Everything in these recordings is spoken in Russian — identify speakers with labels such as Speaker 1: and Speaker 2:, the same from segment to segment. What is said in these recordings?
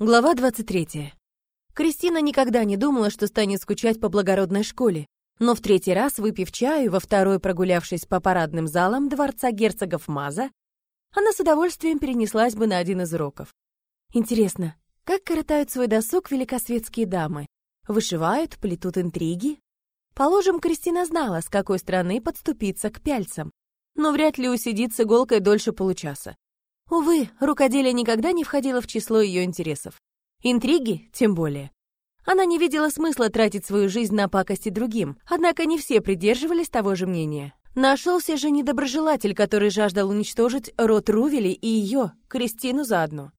Speaker 1: Глава 23. Кристина никогда не думала, что станет скучать по благородной школе, но в третий раз, выпив чаю, во второй прогулявшись по парадным залам дворца герцогов Маза, она с удовольствием перенеслась бы на один из уроков. Интересно, как коротают свой досуг великосветские дамы? Вышивают, плетут интриги? Положим, Кристина знала, с какой стороны подступиться к пяльцам, но вряд ли усидит с иголкой дольше получаса. Увы, рукоделие никогда не входило в число ее интересов. Интриги тем более. Она не видела смысла тратить свою жизнь на пакости другим, однако не все придерживались того же мнения. Нашелся же недоброжелатель, который жаждал уничтожить род Рувели и ее, Кристину, заодно.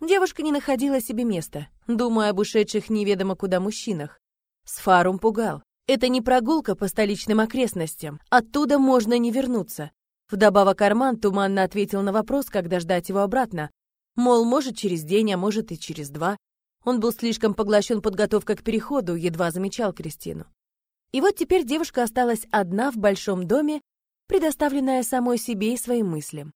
Speaker 1: Девушка не находила себе места, думая об ушедших неведомо куда мужчинах. Сфарум пугал. Это не прогулка по столичным окрестностям. Оттуда можно не вернуться. Вдобавок Арман туманно ответил на вопрос, когда ждать его обратно. Мол, может, через день, а может и через два. Он был слишком поглощен подготовкой к переходу, едва замечал Кристину. И вот теперь девушка осталась одна в большом доме, предоставленная самой себе и своим мыслям.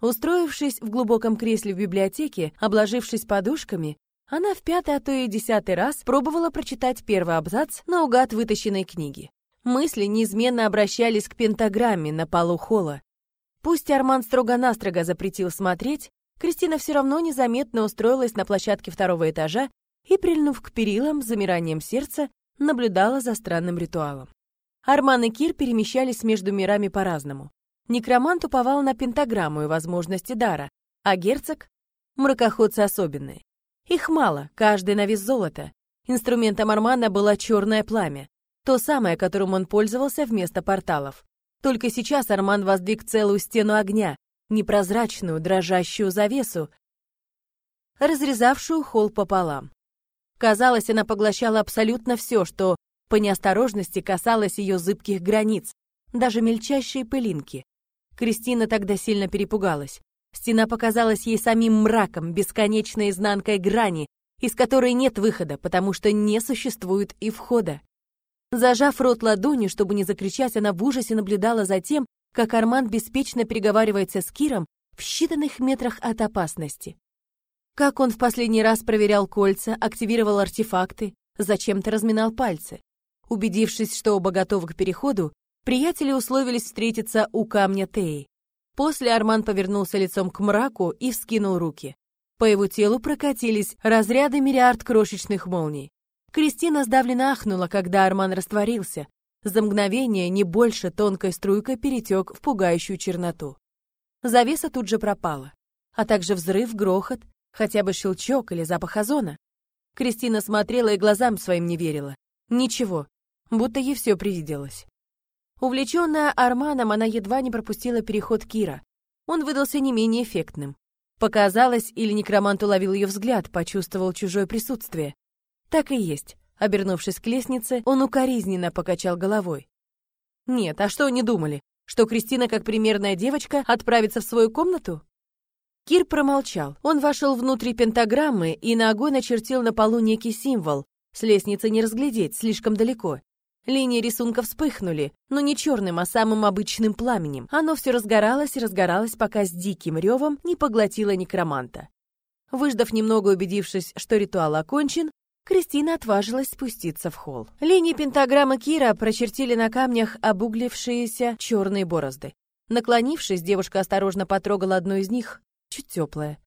Speaker 1: Устроившись в глубоком кресле в библиотеке, обложившись подушками, она в пятый, а то и десятый раз пробовала прочитать первый абзац наугад вытащенной книги. Мысли неизменно обращались к пентаграмме на полу холла. Пусть Арман строго-настрого запретил смотреть, Кристина все равно незаметно устроилась на площадке второго этажа и, прильнув к перилам, замиранием сердца, наблюдала за странным ритуалом. Арман и Кир перемещались между мирами по-разному. Некромант уповал на пентаграмму и возможности дара, а герцог — мракоходцы особенные. Их мало, каждый на вес золота. Инструментом Армана было черное пламя, то самое, которым он пользовался вместо порталов. Только сейчас Арман воздвиг целую стену огня, непрозрачную, дрожащую завесу, разрезавшую холл пополам. Казалось, она поглощала абсолютно все, что по неосторожности касалось ее зыбких границ, даже мельчайшие пылинки. Кристина тогда сильно перепугалась. Стена показалась ей самим мраком, бесконечной изнанкой грани, из которой нет выхода, потому что не существует и входа. Зажав рот ладонью, чтобы не закричать, она в ужасе наблюдала за тем, как Арман беспечно переговаривается с Киром в считанных метрах от опасности. Как он в последний раз проверял кольца, активировал артефакты, зачем-то разминал пальцы. Убедившись, что оба готовы к переходу, приятели условились встретиться у камня Теи. После Арман повернулся лицом к мраку и вскинул руки. По его телу прокатились разряды мириард крошечных молний. Кристина сдавленно ахнула, когда Арман растворился. За мгновение не больше тонкой струйкой перетек в пугающую черноту. Завеса тут же пропала, а также взрыв, грохот, хотя бы щелчок или запах озона. Кристина смотрела и глазам своим не верила. Ничего, будто ей все привиделось. Увлеченная Арманом, она едва не пропустила переход Кира. Он выдался не менее эффектным. Показалось, или некромант уловил ее взгляд, почувствовал чужое присутствие. Так и есть. Обернувшись к лестнице, он укоризненно покачал головой. Нет, а что они думали? Что Кристина, как примерная девочка, отправится в свою комнату? Кир промолчал. Он вошел внутрь пентаграммы и ногой начертил на полу некий символ. С лестницы не разглядеть, слишком далеко. Линии рисунка вспыхнули, но не черным, а самым обычным пламенем. Оно все разгоралось и разгоралось, пока с диким ревом не поглотило некроманта. Выждав немного, убедившись, что ритуал окончен, Кристина отважилась спуститься в холл. Линии пентаграммы Кира прочертили на камнях обуглившиеся черные борозды. Наклонившись, девушка осторожно потрогала одну из них, чуть теплая.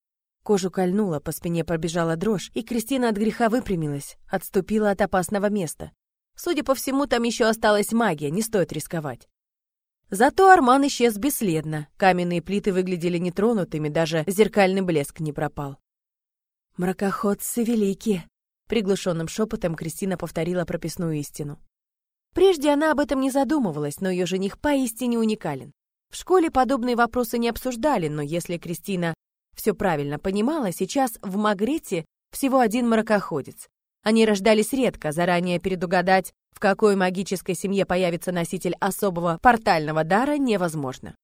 Speaker 1: Кожу кольнула, по спине пробежала дрожь, и Кристина от греха выпрямилась, отступила от опасного места. Судя по всему, там еще осталась магия, не стоит рисковать. Зато Арман исчез бесследно. Каменные плиты выглядели нетронутыми, даже зеркальный блеск не пропал. «Мракоходцы великие!» Приглушенным шепотом Кристина повторила прописную истину. Прежде она об этом не задумывалась, но ее жених поистине уникален. В школе подобные вопросы не обсуждали, но если Кристина все правильно понимала, сейчас в Магрите всего один мракоходец. Они рождались редко, заранее предугадать, в какой магической семье появится носитель особого портального дара, невозможно.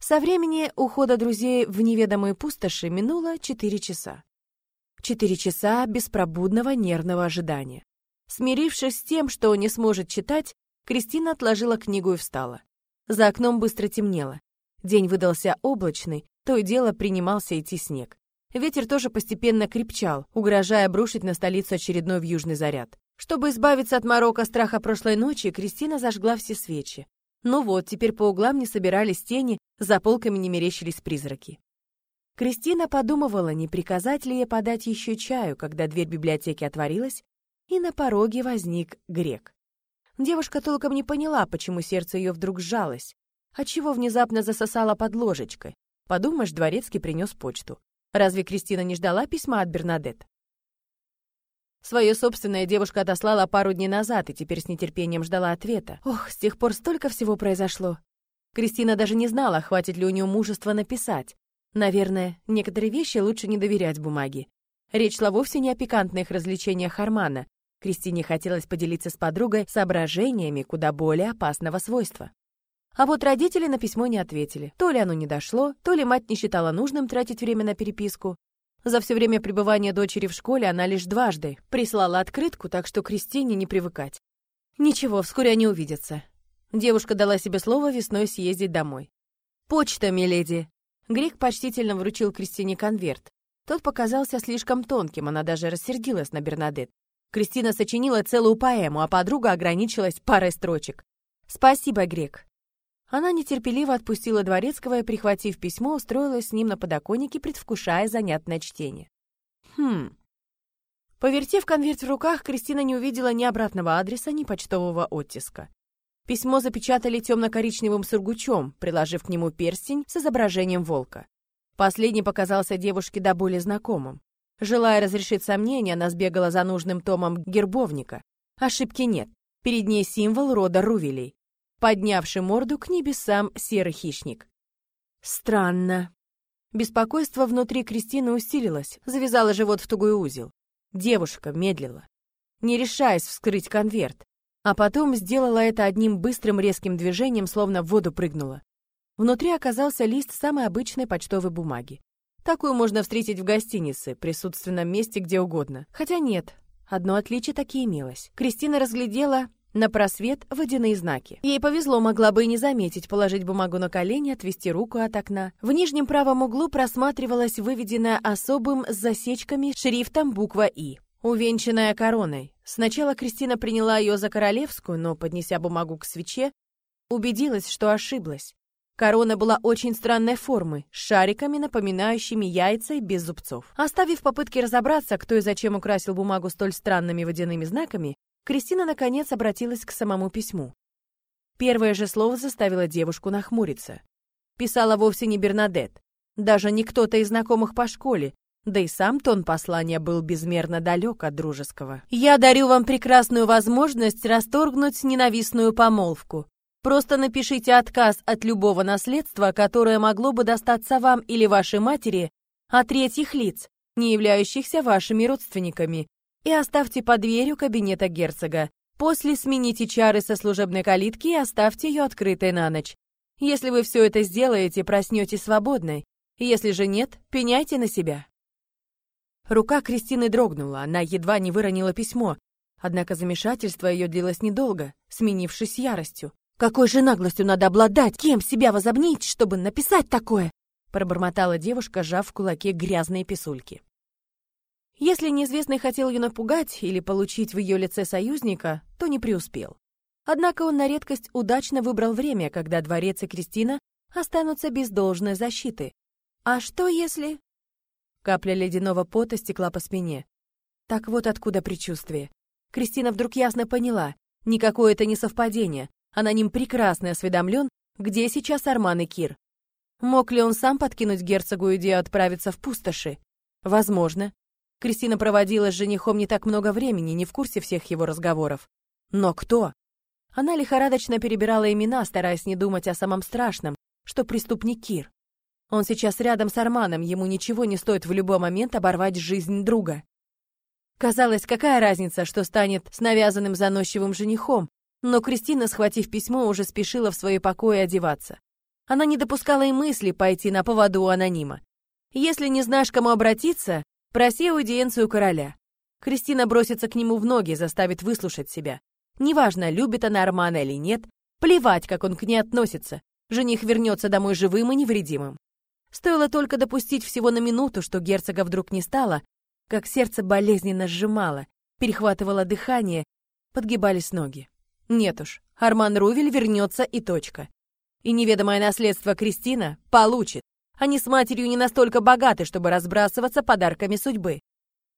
Speaker 1: Со времени ухода друзей в неведомые пустоши минуло четыре часа. Четыре часа беспробудного нервного ожидания. Смирившись с тем, что не сможет читать, Кристина отложила книгу и встала. За окном быстро темнело. День выдался облачный, то и дело принимался идти снег. Ветер тоже постепенно крепчал, угрожая обрушить на столицу очередной вьюжный заряд. Чтобы избавиться от морока страха прошлой ночи, Кристина зажгла все свечи. Ну вот, теперь по углам не собирались тени, за полками не мерещились призраки. Кристина подумывала, не приказать ли ей подать еще чаю, когда дверь библиотеки отворилась, и на пороге возник грек. Девушка толком не поняла, почему сердце ее вдруг сжалось, отчего внезапно засосало под ложечкой. Подумаешь, дворецкий принес почту. Разве Кристина не ждала письма от Бернадет? Свое собственное девушка отослала пару дней назад и теперь с нетерпением ждала ответа. Ох, с тех пор столько всего произошло. Кристина даже не знала, хватит ли у нее мужества написать. Наверное, некоторые вещи лучше не доверять бумаге. Речь шла вовсе не о пикантных развлечениях Хармана. Кристине хотелось поделиться с подругой соображениями куда более опасного свойства. А вот родители на письмо не ответили. То ли оно не дошло, то ли мать не считала нужным тратить время на переписку. За все время пребывания дочери в школе она лишь дважды прислала открытку, так что Кристине не привыкать. Ничего, вскоре они увидятся. Девушка дала себе слово весной съездить домой. «Почта, миледи!» Грек почтительно вручил Кристине конверт. Тот показался слишком тонким, она даже рассердилась на Бернадет. Кристина сочинила целую поэму, а подруга ограничилась парой строчек. «Спасибо, Грек. Она нетерпеливо отпустила Дворецкого и, прихватив письмо, устроилась с ним на подоконнике, предвкушая занятное чтение. Хм. Повертев конверт в руках, Кристина не увидела ни обратного адреса, ни почтового оттиска. Письмо запечатали темно-коричневым сургучом, приложив к нему перстень с изображением волка. Последний показался девушке до боли знакомым. Желая разрешить сомнения, она сбегала за нужным томом гербовника. Ошибки нет. Перед ней символ рода Рувелей поднявший морду к небесам серый хищник. Странно. Беспокойство внутри Кристины усилилось, завязала живот в тугой узел. Девушка медлила, не решаясь вскрыть конверт, а потом сделала это одним быстрым резким движением, словно в воду прыгнула. Внутри оказался лист самой обычной почтовой бумаги. Такую можно встретить в гостинице, присутственном месте где угодно. Хотя нет, одно отличие таки имелось. Кристина разглядела на просвет водяные знаки. Ей повезло, могла бы и не заметить, положить бумагу на колени, отвести руку от окна. В нижнем правом углу просматривалась выведенная особым с засечками шрифтом буква «И», увенчанная короной. Сначала Кристина приняла ее за королевскую, но, поднеся бумагу к свече, убедилась, что ошиблась. Корона была очень странной формы, с шариками, напоминающими яйца и без зубцов. Оставив попытки разобраться, кто и зачем украсил бумагу столь странными водяными знаками, Кристина, наконец, обратилась к самому письму. Первое же слово заставило девушку нахмуриться. Писала вовсе не Бернадет, даже не кто-то из знакомых по школе, да и сам тон послания был безмерно далек от дружеского. «Я дарю вам прекрасную возможность расторгнуть ненавистную помолвку. Просто напишите отказ от любого наследства, которое могло бы достаться вам или вашей матери от третьих лиц, не являющихся вашими родственниками, и оставьте под дверью кабинета герцога. После смените чары со служебной калитки и оставьте ее открытой на ночь. Если вы все это сделаете, проснетесь свободной. Если же нет, пеняйте на себя. Рука Кристины дрогнула, она едва не выронила письмо. Однако замешательство ее длилось недолго, сменившись яростью. «Какой же наглостью надо обладать? Кем себя возобнить, чтобы написать такое?» пробормотала девушка, сжав в кулаке грязные писульки. Если неизвестный хотел ее напугать или получить в ее лице союзника, то не преуспел. Однако он на редкость удачно выбрал время, когда дворец и Кристина останутся без должной защиты. А что если... Капля ледяного пота стекла по спине. Так вот откуда предчувствие. Кристина вдруг ясно поняла, никакое это не совпадение, она ним прекрасно осведомлен, где сейчас Арман и Кир. Мог ли он сам подкинуть герцогу идею отправиться в пустоши? Возможно. Кристина проводила с женихом не так много времени, не в курсе всех его разговоров. Но кто? Она лихорадочно перебирала имена, стараясь не думать о самом страшном, что преступник Кир. Он сейчас рядом с Арманом, ему ничего не стоит в любой момент оборвать жизнь друга. Казалось, какая разница, что станет с навязанным заносчивым женихом, но Кристина, схватив письмо, уже спешила в свои покои одеваться. Она не допускала и мысли пойти на поводу у анонима. Если не знаешь, кому обратиться, Проси аудиенцию короля. Кристина бросится к нему в ноги, заставит выслушать себя. Неважно, любит она Армана или нет, плевать, как он к ней относится. Жених вернется домой живым и невредимым. Стоило только допустить всего на минуту, что герцога вдруг не стало, как сердце болезненно сжимало, перехватывало дыхание, подгибались ноги. Нет уж, Арман Рувель вернется и точка. И неведомое наследство Кристина получит. Они с матерью не настолько богаты, чтобы разбрасываться подарками судьбы.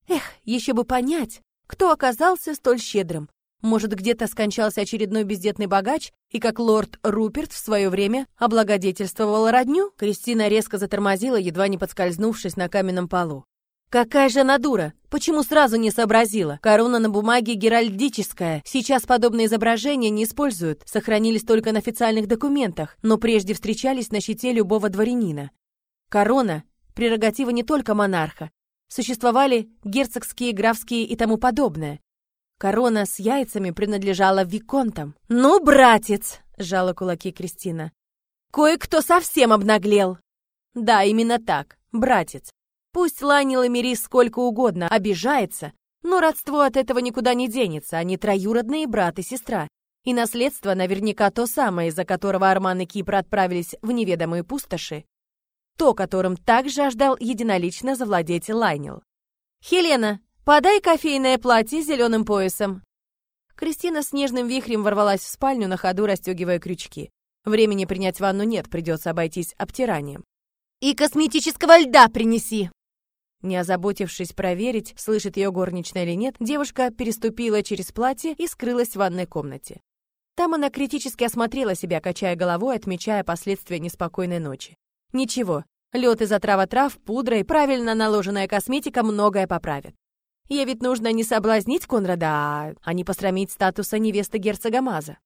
Speaker 1: Эх, еще бы понять, кто оказался столь щедрым. Может, где-то скончался очередной бездетный богач, и как лорд Руперт в свое время облагодетельствовал родню? Кристина резко затормозила, едва не подскользнувшись на каменном полу. Какая же она дура! Почему сразу не сообразила? Корона на бумаге геральдическая. Сейчас подобные изображения не используют, сохранились только на официальных документах, но прежде встречались на щите любого дворянина. Корона – прерогатива не только монарха. Существовали герцогские, графские и тому подобное. Корона с яйцами принадлежала виконтам. «Ну, братец!» — сжала кулаки Кристина. «Кое-кто совсем обнаглел!» «Да, именно так, братец. Пусть Ланил и Мирис сколько угодно обижается, но родство от этого никуда не денется, они троюродные брат и сестра. И наследство наверняка то самое, из-за которого Арман и Кипр отправились в неведомые пустоши то, которым так жаждал единолично завладеть Лайнил. «Хелена, подай кофейное платье с зеленым поясом!» Кристина с нежным вихрем ворвалась в спальню, на ходу расстегивая крючки. Времени принять ванну нет, придется обойтись обтиранием. «И косметического льда принеси!» Не озаботившись проверить, слышит ее горничная или нет, девушка переступила через платье и скрылась в ванной комнате. Там она критически осмотрела себя, качая головой, отмечая последствия неспокойной ночи. Ничего, лед из отрава трав, пудра и правильно наложенная косметика многое поправят. Ей ведь нужно не соблазнить Конрада, а не посрамить статуса невесты герцога Маза.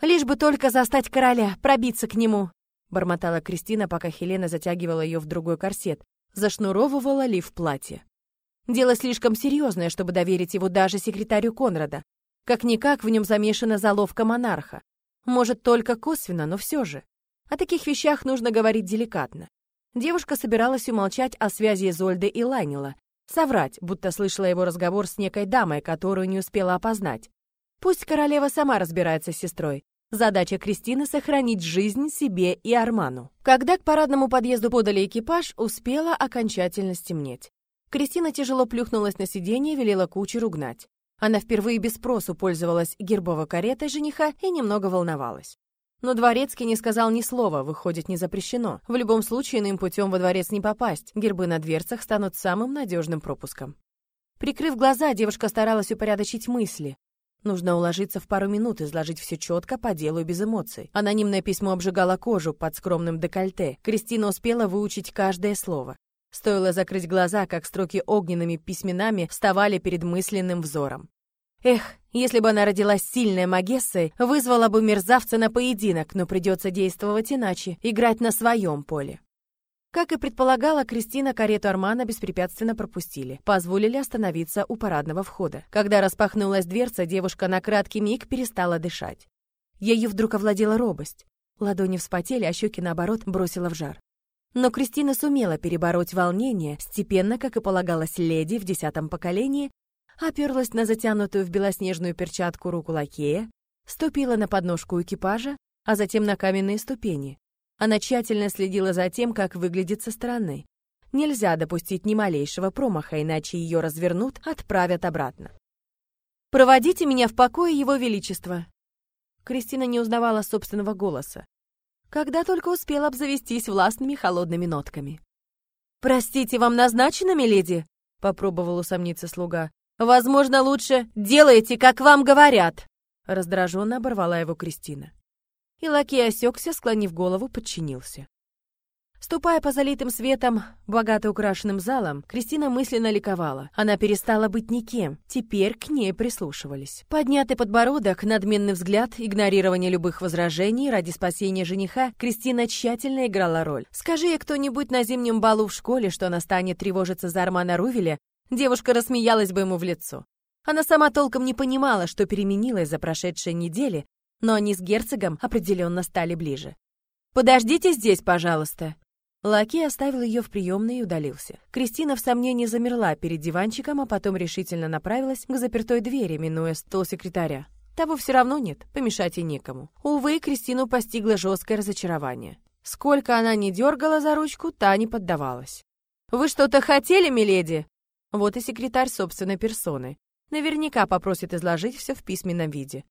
Speaker 1: Лишь бы только застать короля, пробиться к нему, бормотала Кристина, пока Хелена затягивала ее в другой корсет, зашнуровывала лиф платье. Дело слишком серьезное, чтобы доверить его даже секретарю Конрада. Как-никак в нем замешана заловка монарха. Может, только косвенно, но все же. О таких вещах нужно говорить деликатно. Девушка собиралась умолчать о связи Зольды и Лайнила, соврать, будто слышала его разговор с некой дамой, которую не успела опознать. Пусть королева сама разбирается с сестрой. Задача Кристины — сохранить жизнь себе и Арману. Когда к парадному подъезду подали экипаж, успела окончательно стемнеть. Кристина тяжело плюхнулась на сиденье и велела кучеру гнать. Она впервые без спросу пользовалась гербовой каретой жениха и немного волновалась. Но Дворецкий не сказал ни слова, выходит, не запрещено. В любом случае, иным путем во дворец не попасть. Гербы на дверцах станут самым надежным пропуском. Прикрыв глаза, девушка старалась упорядочить мысли. Нужно уложиться в пару минут, изложить все четко, по делу и без эмоций. Анонимное письмо обжигало кожу под скромным декольте. Кристина успела выучить каждое слово. Стоило закрыть глаза, как строки огненными письменами вставали перед мысленным взором. Эх, если бы она родилась сильной магессой, вызвала бы мерзавца на поединок, но придется действовать иначе, играть на своем поле. Как и предполагала, Кристина карету Армана беспрепятственно пропустили, позволили остановиться у парадного входа. Когда распахнулась дверца, девушка на краткий миг перестала дышать. Ею вдруг овладела робость. Ладони вспотели, а щеки, наоборот, бросила в жар. Но Кристина сумела перебороть волнение, степенно, как и полагалось леди в десятом поколении, оперлась на затянутую в белоснежную перчатку руку лакея, ступила на подножку экипажа, а затем на каменные ступени. Она тщательно следила за тем, как выглядит со стороны. Нельзя допустить ни малейшего промаха, иначе ее развернут, отправят обратно. «Проводите меня в покое, Его Величество!» Кристина не узнавала собственного голоса, когда только успела обзавестись властными холодными нотками. «Простите, вам назначено, миледи?» — попробовал усомниться слуга. Возможно, лучше делайте, как вам говорят!» Раздраженно оборвала его Кристина. И лакей осекся, склонив голову, подчинился. Ступая по залитым светом, богато украшенным залам, Кристина мысленно ликовала. Она перестала быть никем, теперь к ней прислушивались. Поднятый подбородок, надменный взгляд, игнорирование любых возражений ради спасения жениха, Кристина тщательно играла роль. Скажи ей кто-нибудь на зимнем балу в школе, что она станет тревожиться за Армана Рувеля, Девушка рассмеялась бы ему в лицо. Она сама толком не понимала, что переменилось за прошедшие недели, но они с герцогом определенно стали ближе. «Подождите здесь, пожалуйста». Лакей оставил ее в приемной и удалился. Кристина в сомнении замерла перед диванчиком, а потом решительно направилась к запертой двери, минуя стол секретаря. Того все равно нет, помешать и некому. Увы, Кристину постигло жесткое разочарование. Сколько она не дергала за ручку, та не поддавалась. «Вы что-то хотели, миледи?» Вот и секретарь собственной персоны. Наверняка попросит изложить все в письменном виде.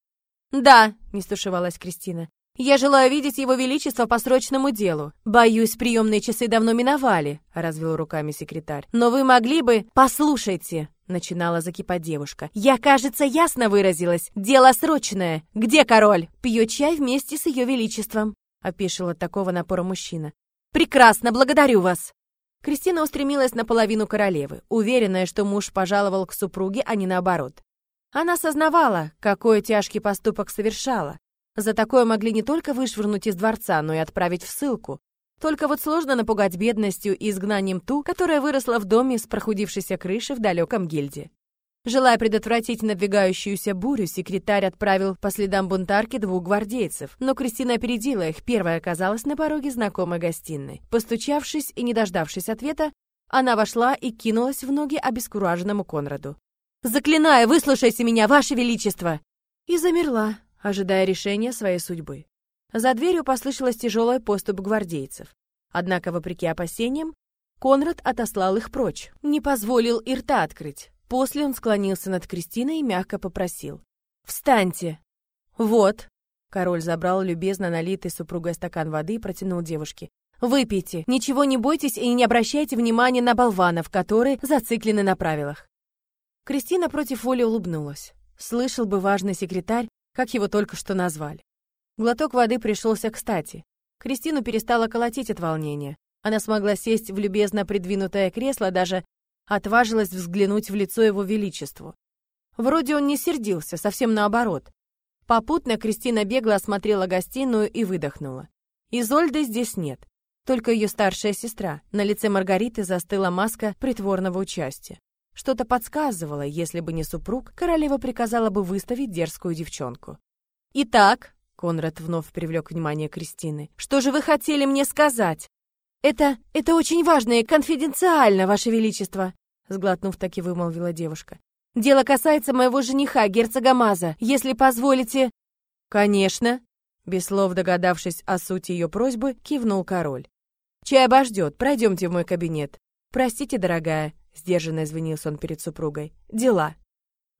Speaker 1: «Да», — не стушевалась Кристина. «Я желаю видеть его величество по срочному делу. Боюсь, приемные часы давно миновали», — развел руками секретарь. «Но вы могли бы...» «Послушайте», — начинала закипать девушка. «Я, кажется, ясно выразилась. Дело срочное. Где король?» «Пьет чай вместе с ее величеством», — опешил от такого напора мужчина. «Прекрасно, благодарю вас!» Кристина устремилась на половину королевы, уверенная, что муж пожаловал к супруге, а не наоборот. Она сознавала, какой тяжкий поступок совершала. За такое могли не только вышвырнуть из дворца, но и отправить в ссылку. Только вот сложно напугать бедностью и изгнанием ту, которая выросла в доме с прохудившейся крыши в далеком гильде. Желая предотвратить надвигающуюся бурю, секретарь отправил по следам бунтарки двух гвардейцев, но Кристина опередила их, первая оказалась на пороге знакомой гостиной. Постучавшись и не дождавшись ответа, она вошла и кинулась в ноги обескураженному Конраду. Заклинаю, выслушайте меня, ваше величество!» И замерла, ожидая решения своей судьбы. За дверью послышалась тяжелая поступ гвардейцев. Однако, вопреки опасениям, Конрад отослал их прочь, не позволил и рта открыть. После он склонился над Кристиной и мягко попросил. «Встаньте!» «Вот!» Король забрал любезно налитый супругой стакан воды и протянул девушке. «Выпейте! Ничего не бойтесь и не обращайте внимания на болванов, которые зациклены на правилах. Кристина против воли улыбнулась. Слышал бы важный секретарь, как его только что назвали. Глоток воды пришелся кстати. Кристину перестала колотить от волнения. Она смогла сесть в любезно придвинутое кресло, даже отважилась взглянуть в лицо его величеству. Вроде он не сердился, совсем наоборот. Попутно Кристина бегло осмотрела гостиную и выдохнула. Изольды здесь нет, только ее старшая сестра. На лице Маргариты застыла маска притворного участия. Что-то подсказывало, если бы не супруг, королева приказала бы выставить дерзкую девчонку. «Итак», — Конрад вновь привлек внимание Кристины, «что же вы хотели мне сказать?» «Это... это очень важно и конфиденциально, Ваше Величество», — сглотнув, таки вымолвила девушка. «Дело касается моего жениха, герцога Маза. Если позволите...» «Конечно», — без слов догадавшись о сути ее просьбы, кивнул король. «Чай обождет, пройдемте в мой кабинет. Простите, дорогая, Сдержанно извинился он перед супругой. «Дела».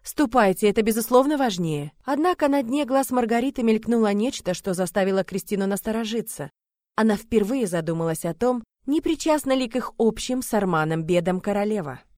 Speaker 1: «Ступайте, это, безусловно, важнее». Однако на дне глаз Маргариты мелькнуло нечто, что заставило Кристину насторожиться. Она впервые задумалась о том, не причастна ли к их общим с Арманом бедам королева.